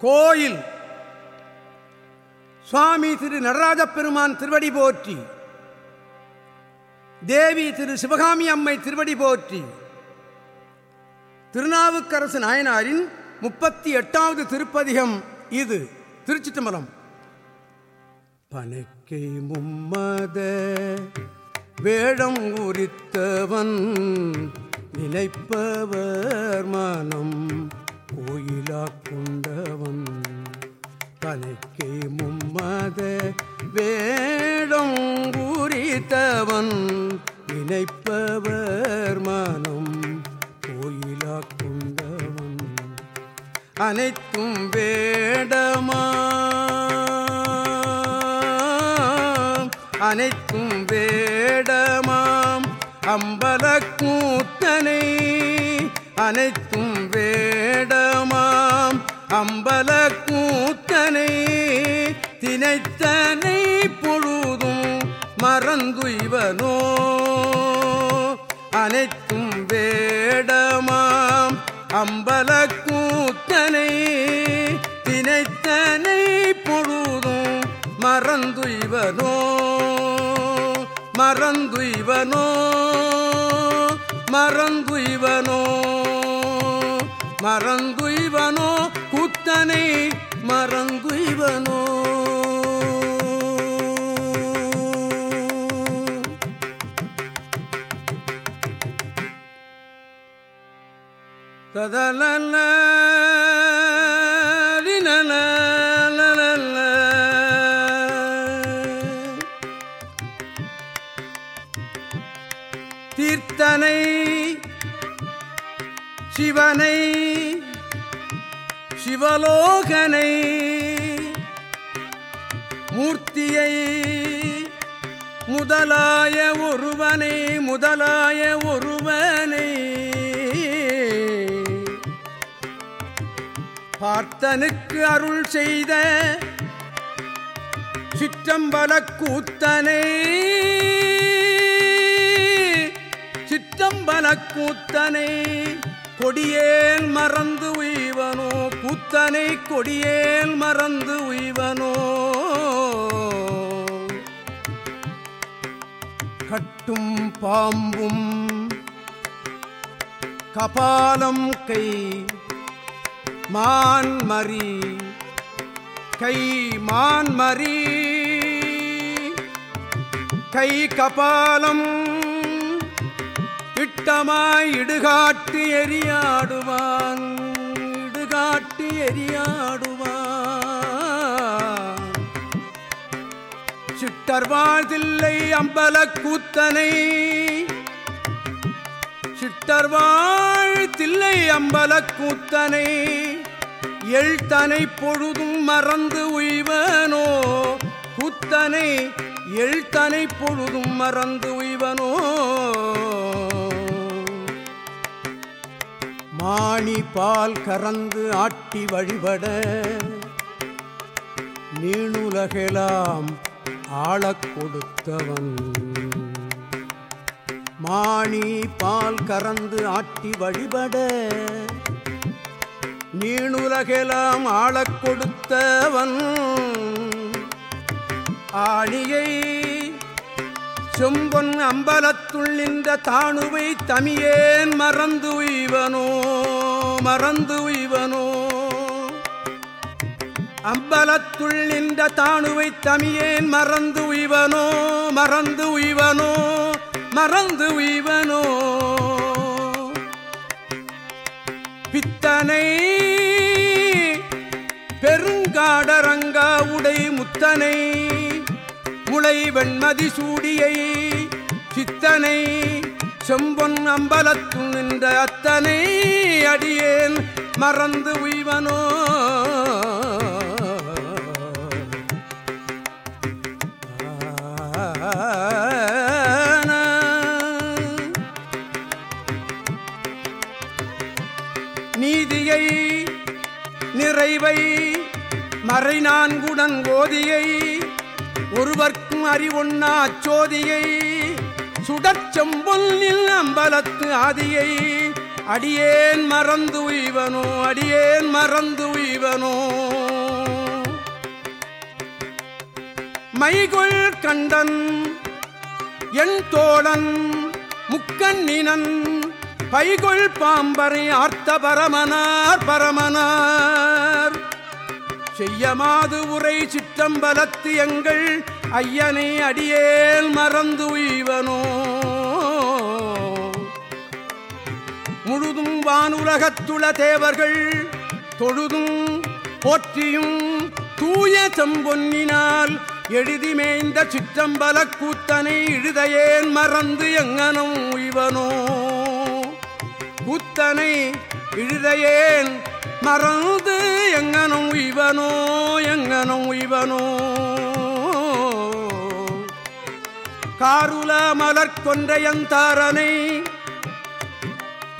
கோயில். சுவாமி திரு நடராஜ பெருமான் திருவடி போற்றி. தேவி திரு சிவகாமி அம்மை திருவடி போற்றி. திருநாவுக்கரசு நாயனாரின் முப்பத்தி எட்டாவது திருப்பதிகம் இது. திருச்சிட்டம்பலம் பனைக்கை மும்மத வேடம் உரித்தவன் நினைப்பவர் மனம். கோயிலா கொண்டவன் பனைக்கை மும்மத வேடம் உரித்தவன் நினைப்பவர் மனம் கோயிலா கொண்டவன். அனைத்தும் வேடமா? அனைத்தும் வேடமாம். அம்பல கூத்தனை அனைத்தும் அம்பல கூத்தனை தினைத்தனை பொழுதும் மறந்து இவனோ அனைத்தும் வேடமாம். அம்பல கூத்தனை தினைத்தனை பொழுதும் மறந்து இவனோ மறந்து இவனோ மறந்துய்வனோ? மறந்துய்வனோ? மறந்துய்வனோ? மறந்துய்வனோ கூத்தனை மறந்துய்வனோ ததலல தீர்த்தனை சிவனை சிவலோகனை மூர்த்தியை முதலாய ஒருவனை முதலாய ஒருவனை பார்த்தனுக்கு அருள் செய்த சிற்றம்பல கூத்தனை சிற்றம்பல கூத்தனை கொடியேல் மறந்து உய்வனோ? கூத்தனை கொடியேல் மறந்து உய்வனோ? கட்டும் பாம்பும் கபாலம் கை மான்மரி கை மான்மரி கை கபாலம் இட்டமாய் இடுகாட்டு எரியாடுவான் இடுகாட்டு எரியாடுவான் சிட்டர் வாழ்தில்லை அம்பல கூத்தனை சிட்டர் தில்லை அம்பல கூத்தனை எழுத்தனை பொழுதும் மறந்து உய்வனோ. கூத்தனை எழுத்தனை பொழுதும் மறந்து உய்வனோ. மாணி பால் கறந்து ஆட்டி வழிபட நீணுலகெலாம் ஆளக் கொடுத்தவன். மாணி பால் கறந்து ஆட்டி வழிபட நீணுலகெலாம் ஆளக் கொடுத்தவன். ஆணியை செம்பொன் அம்பலத்துள் நின்ற தானுவை தமியேன் மறந்து உய்வனோ மறந்து உய்வனோ. அம்பலத்துள் நின்ற தானுவை தமியேன் மறந்து உய்வனோ மறந்து உய்வனோ மறந்து உய்வனோ. பித்தனை பெருங்காடரங்கா உடை முத்தனை முளை வெண்மதி சூடியை சித்தனை செம்பொன் அம்பலத்து நின்ற அத்தனை அடியேன் மறந்து உய்வனோ. நீதியை நிறைவை மறை நான்குடன் ஓதியை ஒருவர்க்கும் அறிவொன்னா அச்சோதியை சுடச்செம்பொன்னில் அம்பலத்து ஆதியை. அடியேன் மறந்து உய்வனோ அடியேன் மறந்து உய்வனோ. மைகொள் கண்டன் என் தோழன் முக்கண்ணினன் பைகொள் பாம்பரை ஆர்த்த பரமனார் பரமனார். செய்யமாது உரை சிற்றம்பலத்து எங்கள் ஐயனை அடியேல் மறந்து உய்வனோ? முழுதும் வானுலகத்துள தேவர்கள் தொழுதும் போற்றியும் தூய தம்பொன்னினால் எழுதி மேய்ந்த சிற்றம்பல கூத்தனை இழுதையேன் மறந்து எங்கனும் உய்வனோ? கூத்தனை இழுதையேன் மறந்து எங்கனும் உய்வனோ எங்கனும் உய்வனோ. காருல மலர்கொன்றையந்தாரனை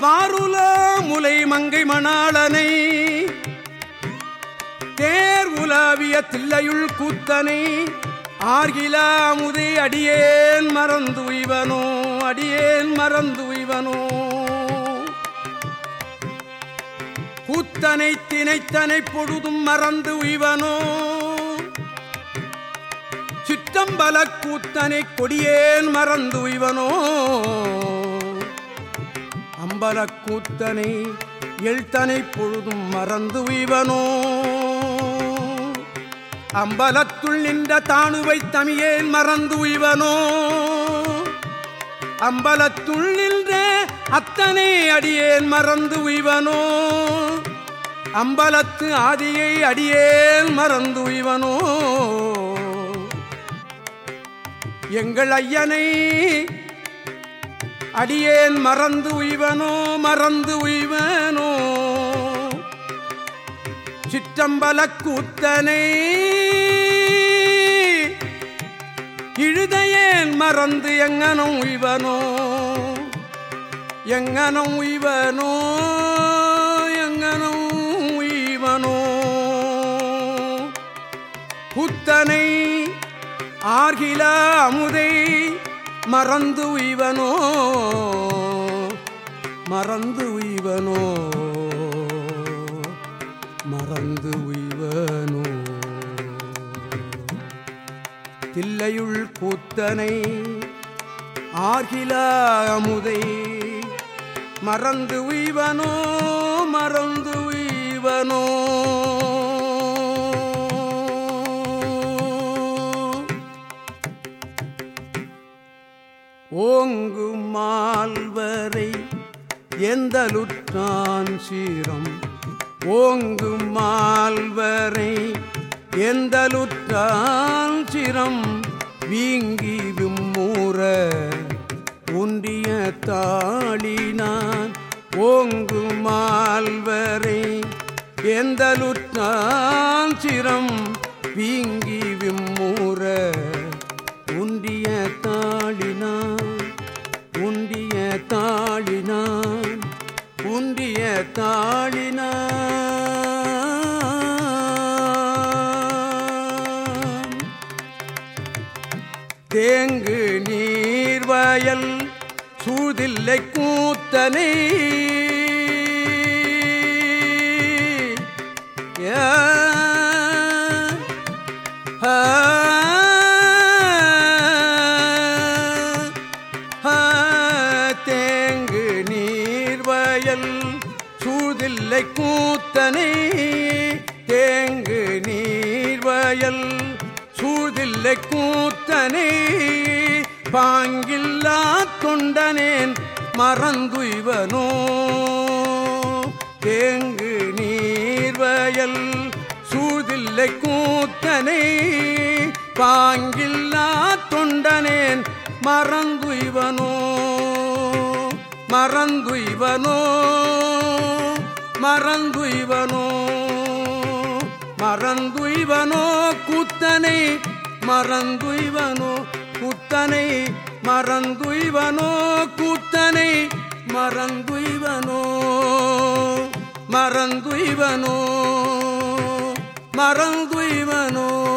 வாருல முலை மங்கை மணாளனை தேர் உலாவிய தில்லையுள் கூத்தனை ஆர்கிலா முதை அடியேன் மறந்து உய்வனோ அடியேன் மறந்து உய்வனோ. கூத்தனை தினைத்தனை பொழுதும் மறந்து உய்வனோ? சிற்றம்பல கூத்தனை கொடியேன் மறந்து உய்வனோ? அம்பல கூத்தனை எழுத்தனை பொழுதும் மறந்து உய்வனோ? அம்பலத்துள் நின்ற தானுவை தமியேன் மறந்து உய்வனோ? அம்பலத்துள் நின்ற அத்தனை அடியேன் மறந்து உய்வனோ? அம்பலத்து ஆதியை அடியேல் மறந்து இவனோ எங்கள் ஐயனை அடியேன் மறந்து உய்வனோ மறந்து உய்வனோ சிற்றம்பல கூத்தனை இழுதையேன் மறந்து எங்கனும் உய்வனோ எங்கனும் உய்வனோ மார்கில அமுதை மறந்து உய்வனோ? மறந்து உய்வனோ? மறந்து உய்வனோ? தில்லையுள் கூத்தனை ஆகில அமுதை மறந்து உய்வனோ? மறந்து உய்வனோ? ஓங்கு மால்வரை எந்தலுற்றான் சீரம்? ஓங்கு மால்வரை எந்தலுற்றான் சிரம்? வீங்கி விம்மூற உண்டிய தாளினான் ஓங்கு மால்வரை எந்தலுற்றான் சிரம்? வீங்கி விம்மூற உண்டிய தேங்கு நீர்வயல் சூதில்லை கூத்தனை. தொண்டனேன் மறந்துய்வனோ? தேங்கு நீர்வயல் சூதில்லை கூத்தனை பாங்கில்லா தொண்டனேன் மறந்துய்வனோ? மறந்துய்வனோ? மறந்துய்வனோ? மறந்துய்வனோ கூத்தனை மறந்துய்வனோ குத்தனை? மறந்துய்வனோ கூத்தனை? மறந்துய்வனோ? மறந்துய்வனோ? மறந்துய்வனோ?